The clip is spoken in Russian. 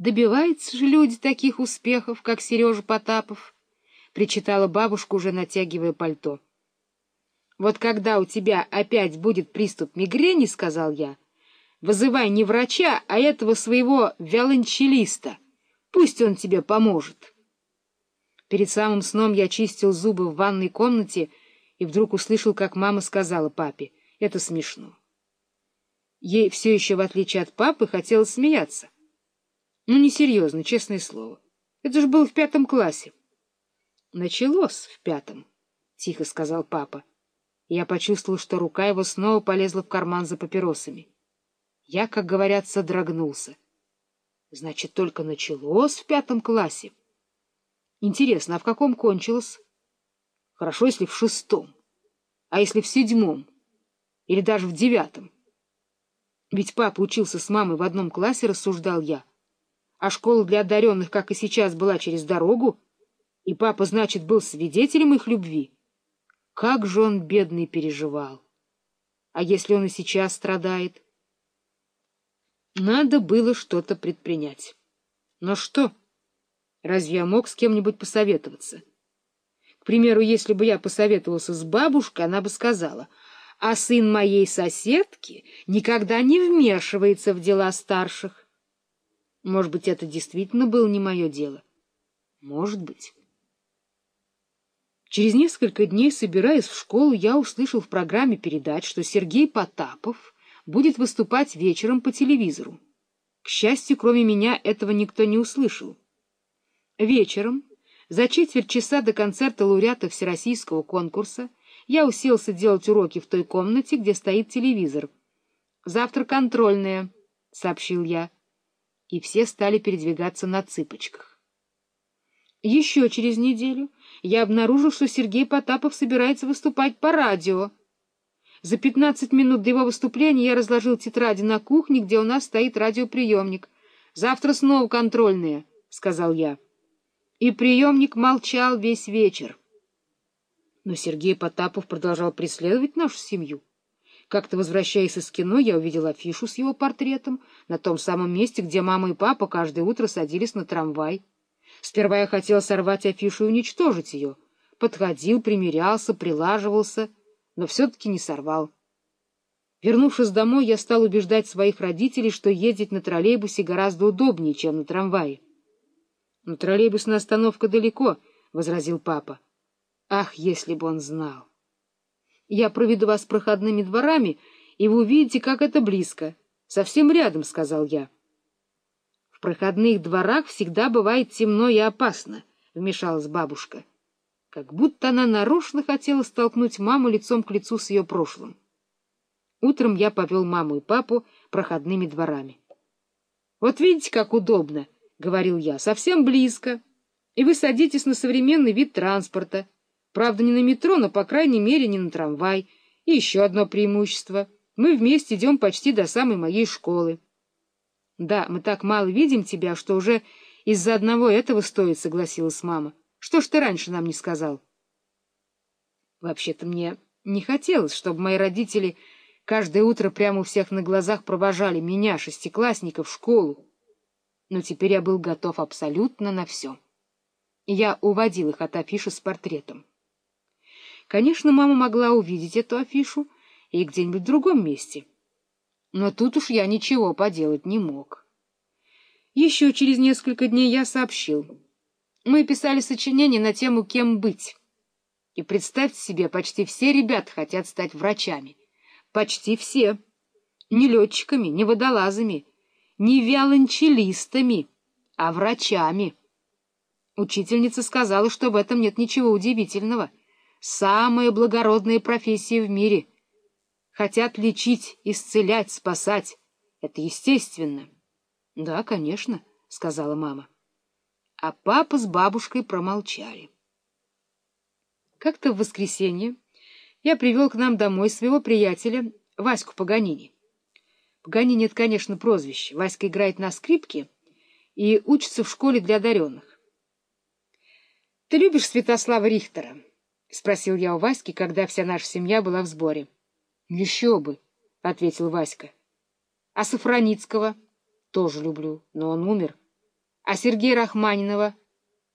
Добиваются же люди таких успехов, как Сережа Потапов, — причитала бабушка, уже натягивая пальто. — Вот когда у тебя опять будет приступ мигрени, — сказал я, — вызывай не врача, а этого своего виолончелиста. Пусть он тебе поможет. Перед самым сном я чистил зубы в ванной комнате и вдруг услышал, как мама сказала папе, — это смешно. Ей все еще, в отличие от папы, хотелось смеяться. — ну, несерьезно, честное слово. Это же было в пятом классе. — Началось в пятом, — тихо сказал папа. Я почувствовал, что рука его снова полезла в карман за папиросами. Я, как говорят, содрогнулся. Значит, только началось в пятом классе. Интересно, а в каком кончилось? Хорошо, если в шестом. А если в седьмом? Или даже в девятом? Ведь папа учился с мамой в одном классе, рассуждал я а школа для одаренных, как и сейчас, была через дорогу, и папа, значит, был свидетелем их любви. Как же он, бедный, переживал! А если он и сейчас страдает? Надо было что-то предпринять. Но что? Разве я мог с кем-нибудь посоветоваться? К примеру, если бы я посоветовался с бабушкой, она бы сказала, а сын моей соседки никогда не вмешивается в дела старших. Может быть, это действительно было не мое дело? Может быть. Через несколько дней, собираясь в школу, я услышал в программе передач, что Сергей Потапов будет выступать вечером по телевизору. К счастью, кроме меня, этого никто не услышал. Вечером, за четверть часа до концерта лауреата Всероссийского конкурса, я уселся делать уроки в той комнате, где стоит телевизор. «Завтра контрольная», — сообщил я и все стали передвигаться на цыпочках. Еще через неделю я обнаружил, что Сергей Потапов собирается выступать по радио. За пятнадцать минут до его выступления я разложил тетради на кухне, где у нас стоит радиоприемник. «Завтра снова контрольные», — сказал я. И приемник молчал весь вечер. Но Сергей Потапов продолжал преследовать нашу семью. Как-то, возвращаясь из кино, я увидел афишу с его портретом на том самом месте, где мама и папа каждое утро садились на трамвай. Сперва я хотел сорвать афишу и уничтожить ее. Подходил, примерялся, прилаживался, но все-таки не сорвал. Вернувшись домой, я стал убеждать своих родителей, что ездить на троллейбусе гораздо удобнее, чем на трамвае. — Но троллейбусная остановка далеко, — возразил папа. Ах, если бы он знал! Я проведу вас проходными дворами, и вы увидите, как это близко. Совсем рядом, — сказал я. — В проходных дворах всегда бывает темно и опасно, — вмешалась бабушка. Как будто она нарочно хотела столкнуть маму лицом к лицу с ее прошлым. Утром я повел маму и папу проходными дворами. — Вот видите, как удобно, — говорил я, — совсем близко. И вы садитесь на современный вид транспорта — Правда, не на метро, но, по крайней мере, не на трамвай. И еще одно преимущество. Мы вместе идем почти до самой моей школы. Да, мы так мало видим тебя, что уже из-за одного этого стоит, согласилась мама. Что ж ты раньше нам не сказал? Вообще-то мне не хотелось, чтобы мои родители каждое утро прямо у всех на глазах провожали меня, шестиклассника, в школу. Но теперь я был готов абсолютно на все. Я уводил их от афиши с портретом. Конечно, мама могла увидеть эту афишу и где-нибудь в другом месте. Но тут уж я ничего поделать не мог. Еще через несколько дней я сообщил. Мы писали сочинение на тему «Кем быть?». И представьте себе, почти все ребята хотят стать врачами. Почти все. Не летчиками, не водолазами, не виолончелистами, а врачами. Учительница сказала, что в этом нет ничего удивительного — самая благородная профессия в мире. Хотят лечить, исцелять, спасать. Это естественно. — Да, конечно, — сказала мама. А папа с бабушкой промолчали. Как-то в воскресенье я привел к нам домой своего приятеля Ваську Паганини. Паганини — это, конечно, прозвище. Васька играет на скрипке и учится в школе для одаренных. — Ты любишь Святослава Рихтера? —— спросил я у Васьки, когда вся наша семья была в сборе. — Еще бы, — ответил Васька. — А Сафроницкого? — Тоже люблю, но он умер. А Сергея Рахманинова